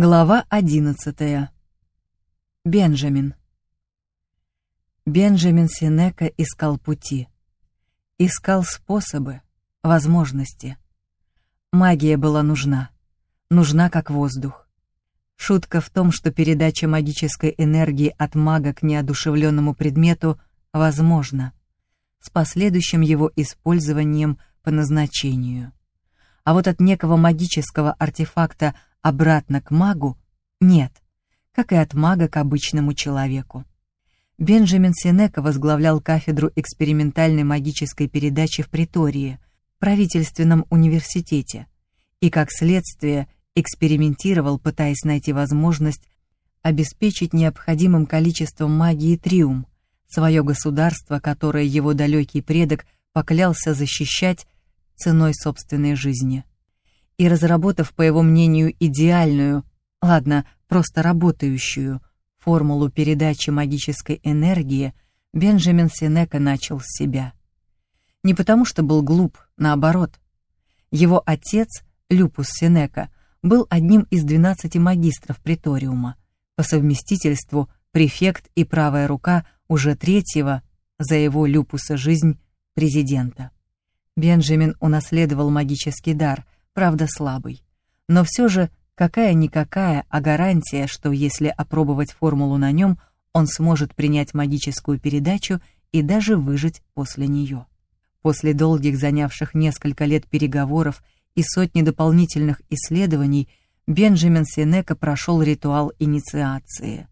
Глава одиннадцатая. Бенджамин. Бенджамин Синека искал пути. Искал способы, возможности. Магия была нужна. Нужна как воздух. Шутка в том, что передача магической энергии от мага к неодушевленному предмету возможна, с последующим его использованием по назначению. А вот от некого магического артефакта – обратно к магу нет, как и от мага к обычному человеку. Бенджамин Синека возглавлял кафедру экспериментальной магической передачи в Притории, правительственном университете, и, как следствие, экспериментировал, пытаясь найти возможность обеспечить необходимым количеством магии Триум, свое государство, которое его далекий предок поклялся защищать ценой собственной жизни и разработав, по его мнению, идеальную, ладно, просто работающую, формулу передачи магической энергии, Бенджамин Синека начал с себя. Не потому что был глуп, наоборот. Его отец, Люпус Синека, был одним из 12 магистров приториума, по совместительству префект и правая рука уже третьего за его Люпуса жизнь президента. Бенджамин унаследовал магический дар — правда слабый. Но все же какая-никакая, а гарантия, что если опробовать формулу на нем, он сможет принять магическую передачу и даже выжить после нее. После долгих занявших несколько лет переговоров и сотни дополнительных исследований Бенджамин Синека прошел ритуал инициации.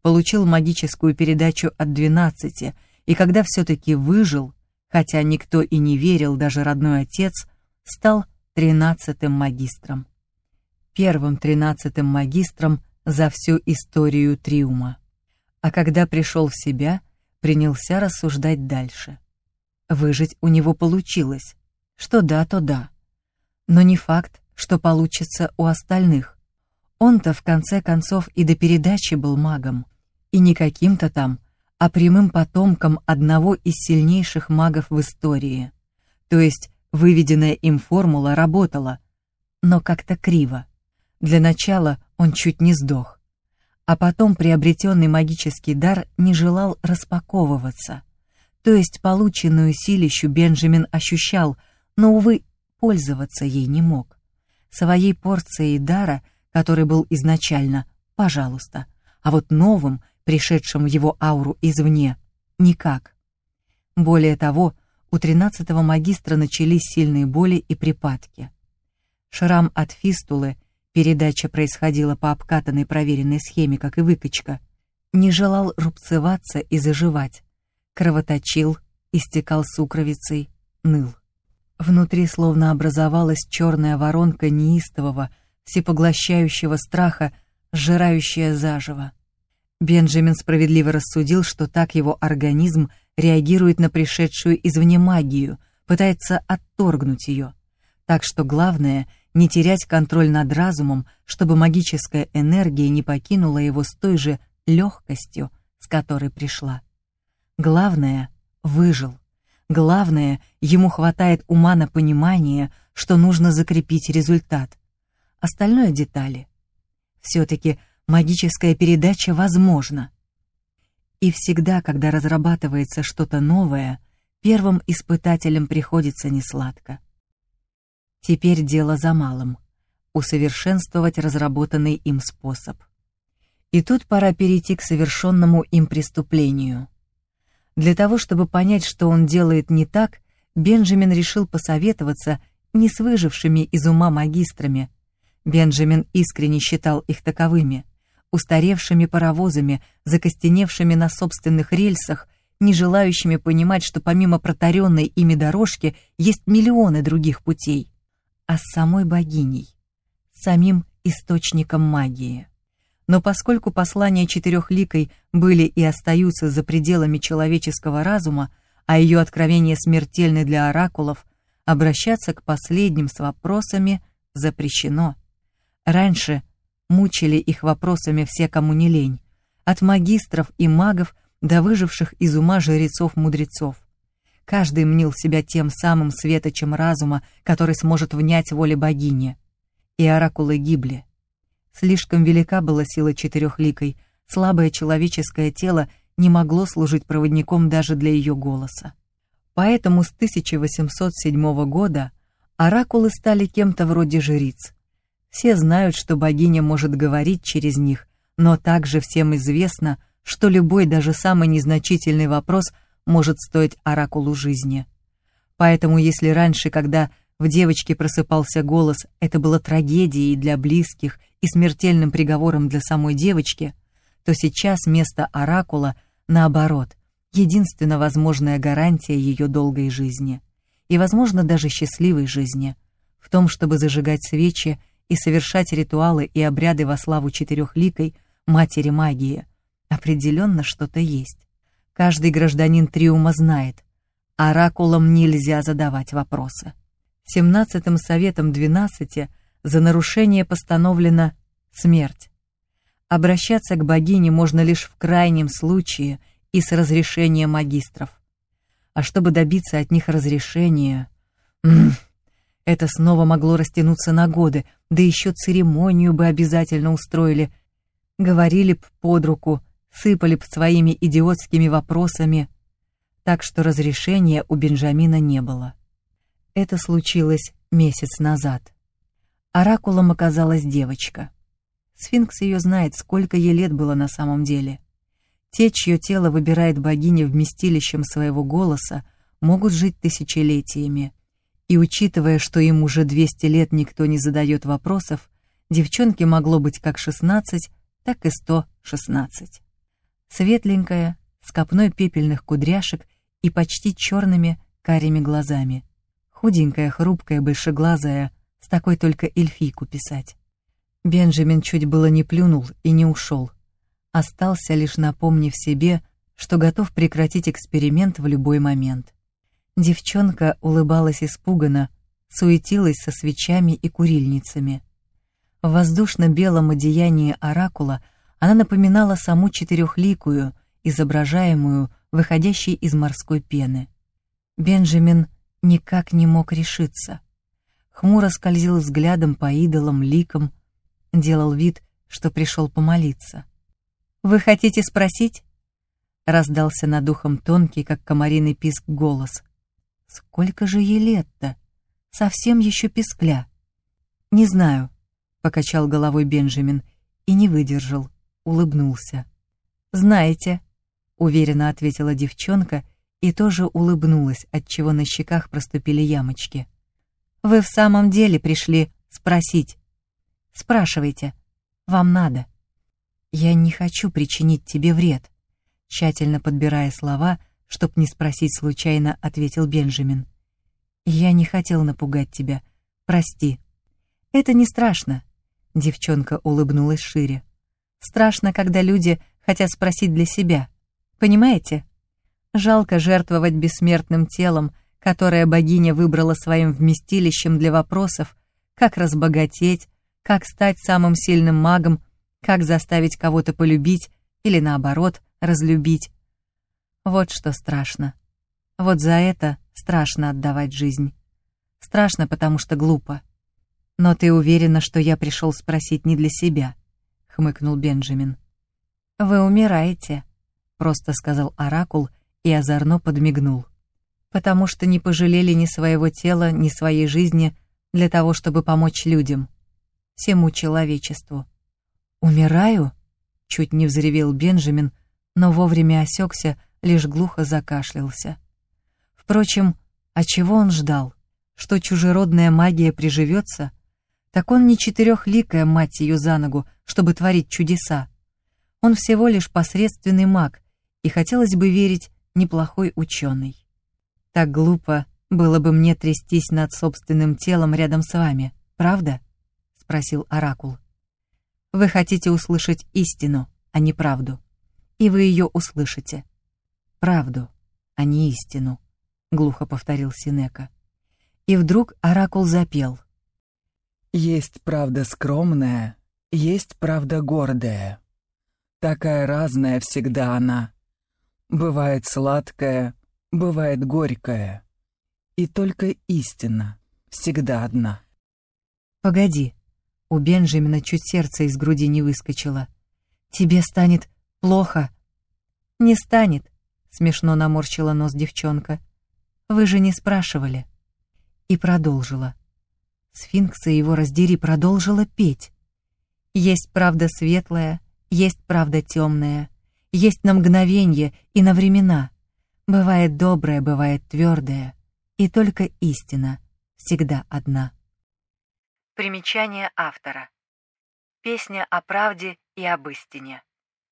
Получил магическую передачу от 12, и когда все-таки выжил, хотя никто и не верил, даже родной отец, стал тринадцатым магистром. Первым тринадцатым магистром за всю историю Триума. А когда пришел в себя, принялся рассуждать дальше. Выжить у него получилось. Что да, то да. Но не факт, что получится у остальных. Он-то в конце концов и до передачи был магом. И не каким-то там, а прямым потомком одного из сильнейших магов в истории. То есть Выведенная им формула работала, но как-то криво. Для начала он чуть не сдох. А потом приобретенный магический дар не желал распаковываться. То есть полученную силищу Бенджамин ощущал, но, увы, пользоваться ей не мог. Своей порцией дара, который был изначально, пожалуйста, а вот новым, пришедшим в его ауру извне, никак. Более того, у тринадцатого магистра начались сильные боли и припадки. Шрам от фистулы, передача происходила по обкатанной проверенной схеме, как и выкачка, не желал рубцеваться и заживать. Кровоточил, истекал сукровицей, ныл. Внутри словно образовалась черная воронка неистового, всепоглощающего страха, сжирающая заживо. Бенджамин справедливо рассудил, что так его организм — реагирует на пришедшую извне магию, пытается отторгнуть ее. Так что главное — не терять контроль над разумом, чтобы магическая энергия не покинула его с той же легкостью, с которой пришла. Главное — выжил. Главное, ему хватает ума на понимание, что нужно закрепить результат. Остальное — детали. Все-таки магическая передача возможна. И всегда, когда разрабатывается что-то новое, первым испытателям приходится несладко. Теперь дело за малым — усовершенствовать разработанный им способ. И тут пора перейти к совершенному им преступлению. Для того, чтобы понять, что он делает не так, Бенджамин решил посоветоваться не с выжившими из ума магистрами. Бенджамин искренне считал их таковыми — устаревшими паровозами, закостеневшими на собственных рельсах, не желающими понимать, что помимо протаренной ими дорожки есть миллионы других путей, а с самой богиней, самим источником магии. Но поскольку послания четырехликой были и остаются за пределами человеческого разума, а ее откровения смертельны для оракулов, обращаться к последним с вопросами запрещено. Раньше – мучили их вопросами все, кому не лень, от магистров и магов до выживших из ума жрецов-мудрецов. Каждый мнил себя тем самым светочем разума, который сможет внять воле богини. И оракулы гибли. Слишком велика была сила четырехликой, слабое человеческое тело не могло служить проводником даже для ее голоса. Поэтому с 1807 года оракулы стали кем-то вроде жриц. Все знают, что богиня может говорить через них, но также всем известно, что любой, даже самый незначительный вопрос может стоить оракулу жизни. Поэтому если раньше, когда в девочке просыпался голос, это было трагедией для близких и смертельным приговором для самой девочки, то сейчас место оракула, наоборот, единственно возможная гарантия ее долгой жизни и, возможно, даже счастливой жизни, в том, чтобы зажигать свечи и совершать ритуалы и обряды во славу четырехликой матери магии. Определенно что-то есть. Каждый гражданин Триума знает, оракулам нельзя задавать вопросы. Семнадцатым советом двенадцати за нарушение постановлена смерть. Обращаться к богине можно лишь в крайнем случае и с разрешения магистров. А чтобы добиться от них разрешения... это снова могло растянуться на годы, да еще церемонию бы обязательно устроили. Говорили б под руку, сыпали б своими идиотскими вопросами. Так что разрешения у Бенджамина не было. Это случилось месяц назад. Оракулом оказалась девочка. Сфинкс ее знает, сколько ей лет было на самом деле. Те, чье тело выбирает богиня вместилищем своего голоса, могут жить тысячелетиями. И учитывая, что им уже 200 лет никто не задает вопросов, девчонке могло быть как 16, так и 116. Светленькая, с копной пепельных кудряшек и почти черными карими глазами. Худенькая, хрупкая, большеглазая, с такой только эльфийку писать. Бенджамин чуть было не плюнул и не ушел. Остался лишь напомнив себе, что готов прекратить эксперимент в любой момент. Девчонка улыбалась испуганно, суетилась со свечами и курильницами. В воздушно-белом одеянии оракула она напоминала саму четырехликую, изображаемую, выходящей из морской пены. Бенджамин никак не мог решиться. Хмуро скользил взглядом по идолам, ликам, делал вид, что пришел помолиться. «Вы хотите спросить?» Раздался над ухом тонкий, как комариный писк, голос. «Сколько же ей лет-то? Совсем еще пискля». «Не знаю», — покачал головой Бенджамин и не выдержал, улыбнулся. «Знаете», — уверенно ответила девчонка и тоже улыбнулась, отчего на щеках проступили ямочки. «Вы в самом деле пришли спросить? Спрашивайте. Вам надо». «Я не хочу причинить тебе вред», — тщательно подбирая слова, чтоб не спросить случайно, ответил Бенджамин. «Я не хотел напугать тебя. Прости». «Это не страшно», — девчонка улыбнулась шире. «Страшно, когда люди хотят спросить для себя. Понимаете?» Жалко жертвовать бессмертным телом, которое богиня выбрала своим вместилищем для вопросов, как разбогатеть, как стать самым сильным магом, как заставить кого-то полюбить или, наоборот, разлюбить. Вот что страшно. Вот за это страшно отдавать жизнь. Страшно, потому что глупо. Но ты уверена, что я пришел спросить не для себя, хмыкнул Бенджамин. Вы умираете, просто сказал Оракул и озорно подмигнул. «Потому что не пожалели ни своего тела, ни своей жизни для того, чтобы помочь людям, всему человечеству». «Умираю?» — чуть не взревел Бенджамин, но вовремя осекся, лишь глухо закашлялся. Впрочем, а чего он ждал? Что чужеродная магия приживется? Так он не четырехликая мать ее за ногу, чтобы творить чудеса. Он всего лишь посредственный маг, и хотелось бы верить, неплохой ученый. Так глупо было бы мне трястись над собственным телом рядом с вами, правда? спросил оракул. Вы хотите услышать истину, а не правду. И вы ее услышите. Правду, а не истину, глухо повторил Синека. И вдруг оракул запел. Есть правда скромная, есть правда гордая. Такая разная всегда она, Бывает сладкое, бывает горькое. И только истина всегда одна. «Погоди», У Бенджамина чуть сердце из груди не выскочило. «Тебе станет плохо». «Не станет», — смешно наморщила нос девчонка. «Вы же не спрашивали». И продолжила. Сфинкса его раздери продолжила петь. «Есть правда светлая, есть правда темная, есть на мгновенье и на времена. Бывает доброе, бывает твердое, и только истина всегда одна». Примечание автора. Песня о правде и об истине.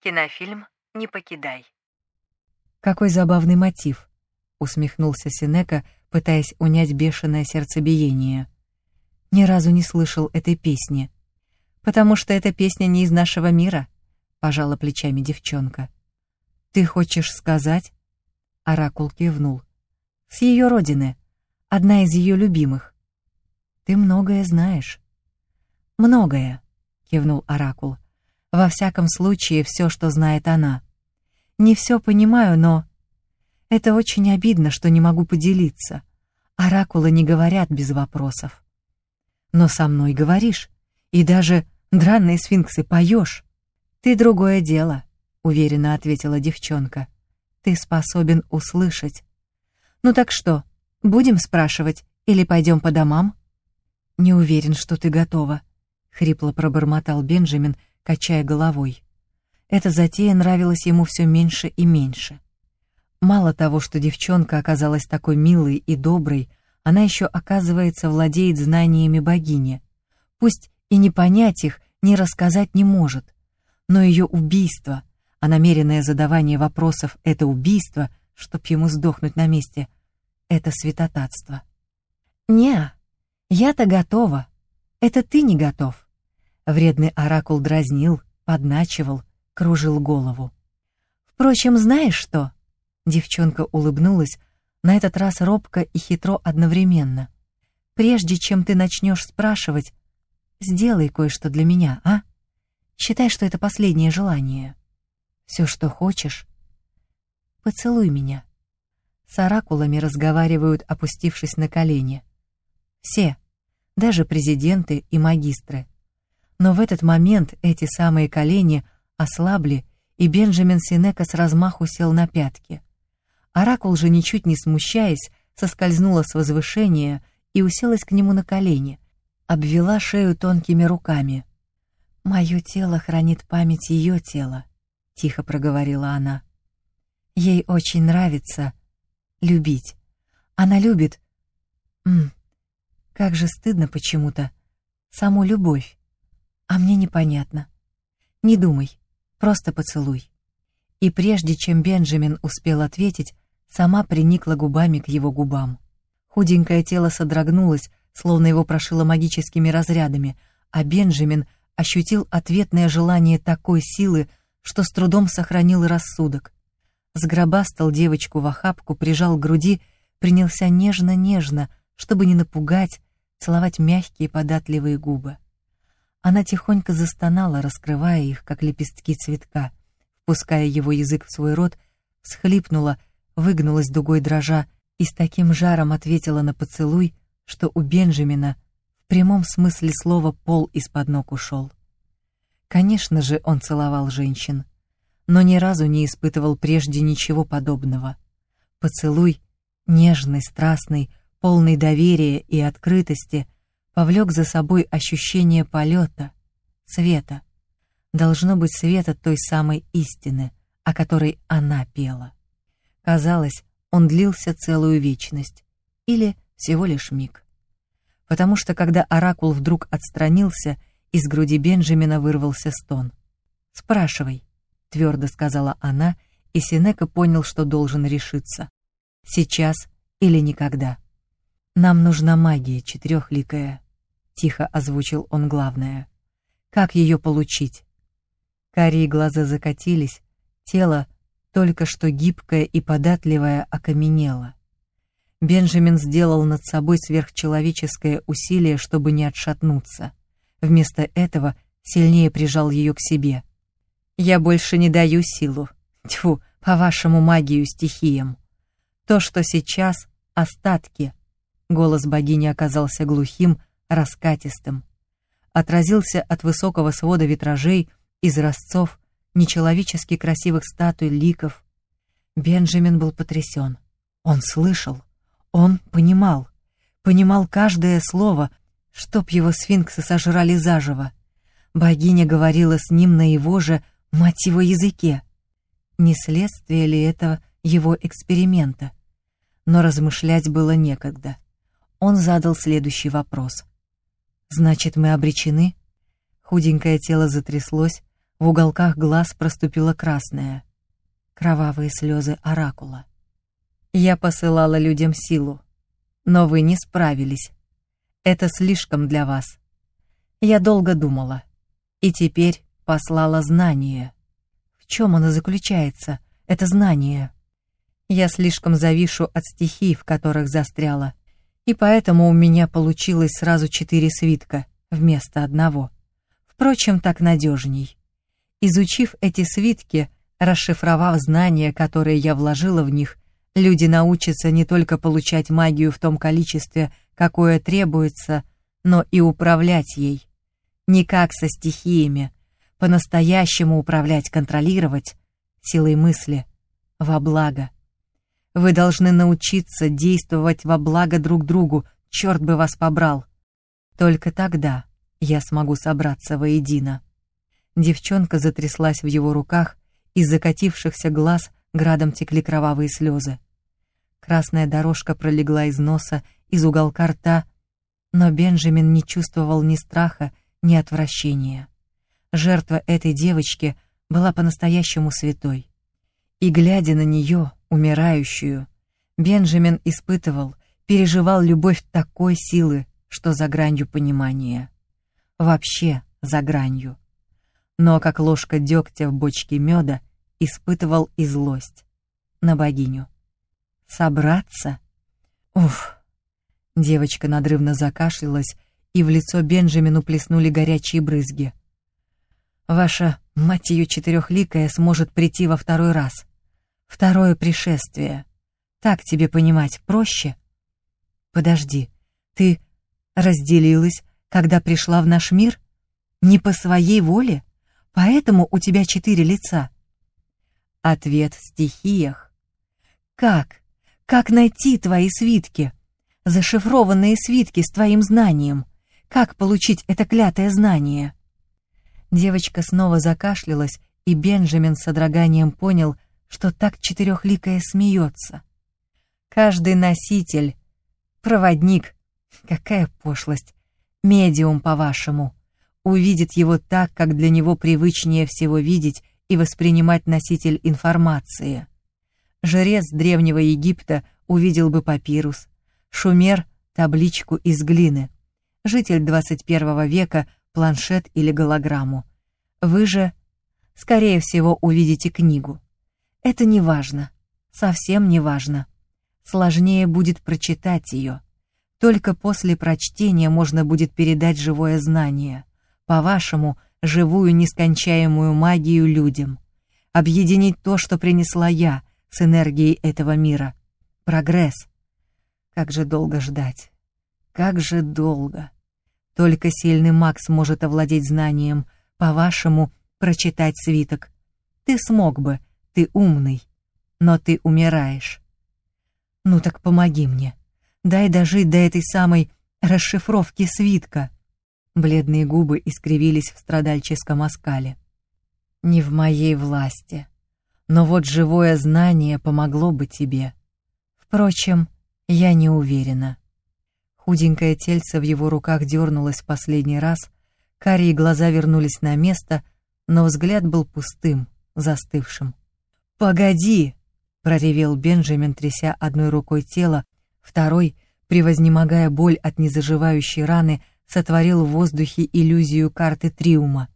Кинофильм «Не покидай». «Какой забавный мотив», — усмехнулся Синека, пытаясь унять бешеное сердцебиение. «Ни разу не слышал этой песни». «Потому что эта песня не из нашего мира», — пожала плечами девчонка. «Ты хочешь сказать?» Оракул кивнул. «С ее родины. Одна из ее любимых. Ты многое знаешь. Многое, кивнул Оракул. Во всяком случае, все, что знает она. Не все понимаю, но... Это очень обидно, что не могу поделиться. Оракулы не говорят без вопросов. Но со мной говоришь, и даже дранные сфинксы поешь. Ты другое дело, уверенно ответила девчонка. Ты способен услышать. Ну так что, будем спрашивать или пойдем по домам? «Не уверен, что ты готова», — хрипло пробормотал Бенджамин, качая головой. Эта затея нравилась ему все меньше и меньше. Мало того, что девчонка оказалась такой милой и доброй, она еще, оказывается, владеет знаниями богини. Пусть и не понять их, не рассказать не может, но ее убийство, а намеренное задавание вопросов — это убийство, чтоб ему сдохнуть на месте, это святотатство. «Не, я-то готова. Это ты не готов. Вредный оракул дразнил, подначивал, кружил голову. Впрочем, знаешь что? Девчонка улыбнулась, на этот раз робко и хитро одновременно. Прежде чем ты начнешь спрашивать, сделай кое-что для меня, а? Считай, что это последнее желание. Все, что хочешь. Поцелуй меня. С оракулами разговаривают, опустившись на колени. Все даже президенты и магистры. Но в этот момент эти самые колени ослабли, и Бенджамин Синека с размаху сел на пятки. Оракул же, ничуть не смущаясь, соскользнула с возвышения и уселась к нему на колени, обвела шею тонкими руками. «Мое тело хранит память ее тела», — тихо проговорила она. «Ей очень нравится любить. Она любит... М как же стыдно почему-то. Саму любовь. А мне непонятно. Не думай, просто поцелуй. И прежде чем Бенджамин успел ответить, сама приникла губами к его губам. Худенькое тело содрогнулось, словно его прошило магическими разрядами, а Бенджамин ощутил ответное желание такой силы, что с трудом сохранил рассудок. Сгробастал девочку в охапку, прижал к груди, принялся нежно-нежно, чтобы не напугать, целовать мягкие податливые губы. Она тихонько застонала, раскрывая их, как лепестки цветка, впуская его язык в свой рот, всхлипнула, выгнулась дугой дрожа и с таким жаром ответила на поцелуй, что у Бенджамина в прямом смысле слова пол из-под ног ушел. Конечно же, он целовал женщин, но ни разу не испытывал прежде ничего подобного. Поцелуй, нежный, страстный, полный доверия и открытости, повлек за собой ощущение полета, света. Должно быть света той самой истины, о которой она пела. Казалось, он длился целую вечность, или всего лишь миг. Потому что, когда Оракул вдруг отстранился, из груди Бенджамина вырвался стон. «Спрашивай», — твердо сказала она, и Синека понял, что должен решиться. «Сейчас или никогда». «Нам нужна магия четырехликая», — тихо озвучил он главное. «Как ее получить?» Карие глаза закатились, тело, только что гибкое и податливое, окаменело. Бенджамин сделал над собой сверхчеловеческое усилие, чтобы не отшатнуться. Вместо этого сильнее прижал ее к себе. «Я больше не даю силу. Тьфу, по вашему магию стихиям. То, что сейчас — остатки — Голос богини оказался глухим, раскатистым. отразился от высокого свода витражей, изразцов, нечеловечески красивых статуй, ликов. Бенджамин был потрясен. Он слышал, он понимал, понимал каждое слово, чтоб его сфинксы сожрали заживо. Богиня говорила с ним на его же, мать его, языке. Не следствие ли это его эксперимента? Но размышлять было некогда. Он задал следующий вопрос. «Значит, мы обречены?» Худенькое тело затряслось, в уголках глаз проступило красное. Кровавые слезы оракула. «Я посылала людям силу, но вы не справились. Это слишком для вас. Я долго думала, и теперь послала знание. В чем оно заключается, это знание?» Я слишком завишу от стихий, в которых застряла, и поэтому у меня получилось сразу четыре свитка вместо одного. Впрочем, так надежней. Изучив эти свитки, расшифровав знания, которые я вложила в них, люди научатся не только получать магию в том количестве, какое требуется, но и управлять ей. Не как со стихиями, по-настоящему управлять, контролировать силой мысли во благо. Вы должны научиться действовать во благо друг другу, черт бы вас побрал. Только тогда я смогу собраться воедино. Девчонка затряслась в его руках, из закатившихся глаз градом текли кровавые слезы. Красная дорожка пролегла из носа, из уголка рта, но Бенджамин не чувствовал ни страха, ни отвращения. Жертва этой девочки была по-настоящему святой. И, глядя на нее, умирающую, Бенджамин испытывал, переживал любовь такой силы, что за гранью понимания. Вообще за гранью. Но как ложка дегтя в бочке меда испытывал и злость на богиню. Собраться? Уф! Девочка надрывно закашлялась, и в лицо Бенджамину плеснули горячие брызги. Ваша, мать ее четырехликая, сможет прийти во второй раз — Второе пришествие. Так тебе понимать проще? Подожди, ты разделилась, когда пришла в наш мир? Не по своей воле? Поэтому у тебя четыре лица? Ответ в стихиях. Как? Как найти твои свитки? Зашифрованные свитки с твоим знанием. Как получить это клятое знание? Девочка снова закашлялась, и Бенджамин с содроганием понял, что так четырехликая смеется. Каждый носитель, проводник, какая пошлость, медиум, по-вашему, увидит его так, как для него привычнее всего видеть и воспринимать носитель информации. Жрец древнего Египта увидел бы папирус, шумер — табличку из глины, житель 21 века — планшет или голограмму. Вы же, скорее всего, увидите книгу. Это не важно, совсем не важно. Сложнее будет прочитать ее. Только после прочтения можно будет передать живое знание, по-вашему, живую нескончаемую магию людям, объединить то, что принесла я, с энергией этого мира. Прогресс. Как же долго ждать. Как же долго. Только сильный маг сможет овладеть знанием, по-вашему, прочитать свиток. Ты смог бы, ты умный, но ты умираешь. Ну так помоги мне. Дай дожить до этой самой расшифровки свитка. Бледные губы искривились в страдальческом оскале. Не в моей власти. Но вот живое знание помогло бы тебе. Впрочем, я не уверена. Худенькое тельце в его руках дернулось в последний раз, карие глаза вернулись на место, но взгляд был пустым, застывшим. «Погоди!» — проревел Бенджамин, тряся одной рукой тело, второй, превознемогая боль от незаживающей раны, сотворил в воздухе иллюзию карты Триума.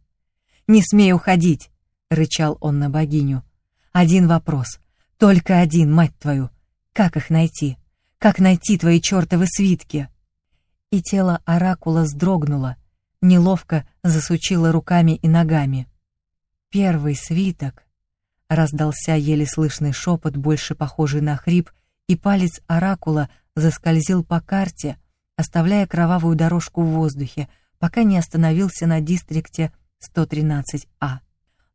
«Не смей уходить!» — рычал он на богиню. «Один вопрос. Только один, мать твою. Как их найти? Как найти твои чертовы свитки?» И тело оракула сдрогнуло, неловко засучило руками и ногами. Первый свиток Раздался еле слышный шепот, больше похожий на хрип, и палец оракула заскользил по карте, оставляя кровавую дорожку в воздухе, пока не остановился на дистрикте 113А.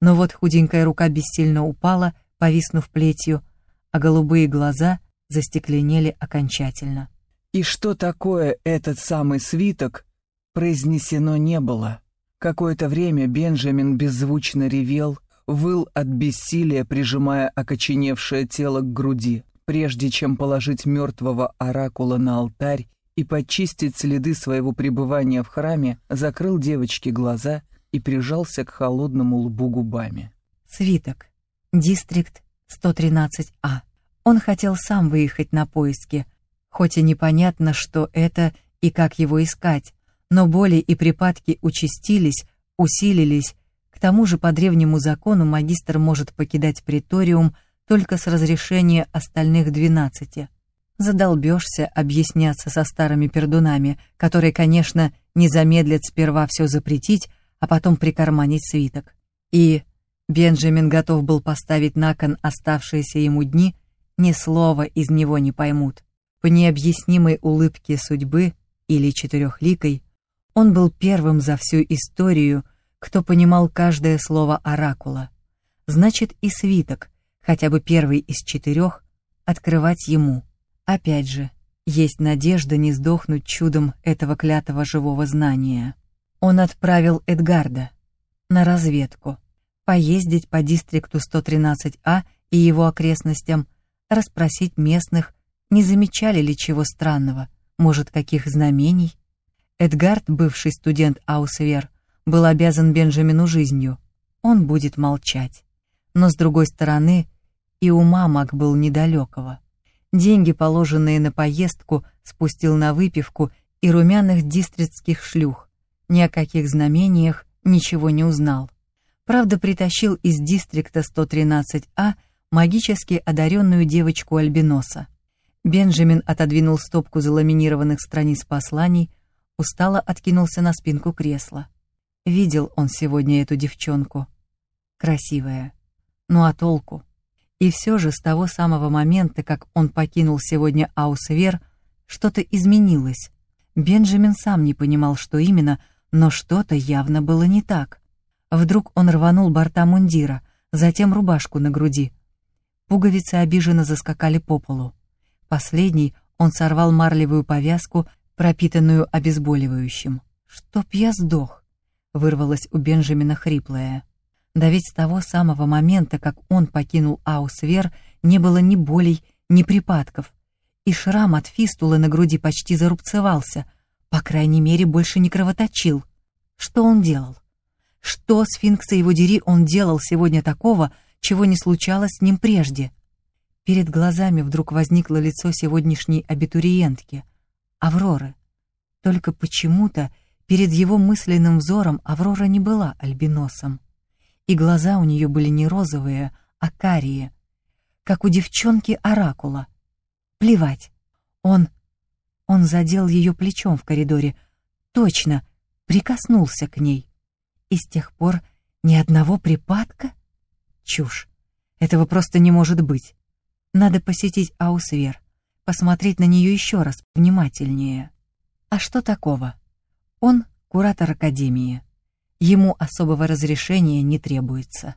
Но вот худенькая рука бессильно упала, повиснув плетью, а голубые глаза застекленели окончательно. И что такое этот самый свиток, произнесено не было. Какое-то время Бенджамин беззвучно ревел, выл от бессилия, прижимая окоченевшее тело к груди, прежде чем положить мертвого оракула на алтарь и почистить следы своего пребывания в храме, закрыл девочке глаза и прижался к холодному лбу губами. Свиток. Дистрикт 113А. Он хотел сам выехать на поиски, хоть и непонятно, что это и как его искать, но боли и припадки участились, усилились, тому же по древнему закону магистр может покидать приториум только с разрешения остальных двенадцати. Задолбешься объясняться со старыми пердунами, которые, конечно, не замедлят сперва все запретить, а потом прикарманить свиток. И Бенджамин готов был поставить на кон оставшиеся ему дни, ни слова из него не поймут. По необъяснимой улыбке судьбы или четырехликой, он был первым за всю историю, кто понимал каждое слово оракула. Значит, и свиток, хотя бы первый из четырех, открывать ему. Опять же, есть надежда не сдохнуть чудом этого клятого живого знания. Он отправил Эдгарда на разведку, поездить по дистрикту 113А и его окрестностям, расспросить местных, не замечали ли чего странного, может, каких знамений. Эдгард, бывший студент Аусвер, был обязан Бенджамину жизнью. Он будет молчать. Но, с другой стороны, и ума маг был недалекого. Деньги, положенные на поездку, спустил на выпивку и румяных дистриктских шлюх. Ни о каких знамениях ничего не узнал. Правда, притащил из дистрикта 113А магически одаренную девочку Альбиноса. Бенджамин отодвинул стопку заламинированных страниц посланий, устало откинулся на спинку кресла. Видел он сегодня эту девчонку. Красивая. Ну а толку? И все же с того самого момента, как он покинул сегодня Аусвер, что-то изменилось. Бенджамин сам не понимал, что именно, но что-то явно было не так. Вдруг он рванул борта мундира, затем рубашку на груди. Пуговицы обиженно заскакали по полу. Последний он сорвал марлевую повязку, пропитанную обезболивающим. «Чтоб я сдох!» — вырвалось у Бенджамина хриплое. Да ведь с того самого момента, как он покинул Аусвер, не было ни болей, ни припадков. И шрам от фистулы на груди почти зарубцевался, по крайней мере, больше не кровоточил. Что он делал? Что, сфинкса его дери, он делал сегодня такого, чего не случалось с ним прежде? Перед глазами вдруг возникло лицо сегодняшней абитуриентки, Авроры. Только почему-то перед его мысленным взором Аврора не была альбиносом и глаза у нее были не розовые, а карие, как у девчонки Оракула. Плевать. Он... Он задел ее плечом в коридоре. Точно, прикоснулся к ней. И с тех пор ни одного припадка? Чушь. Этого просто не может быть. Надо посетить Аусвер, посмотреть на нее еще раз внимательнее. А что такого? Он куратор Академии. Ему особого разрешения не требуется.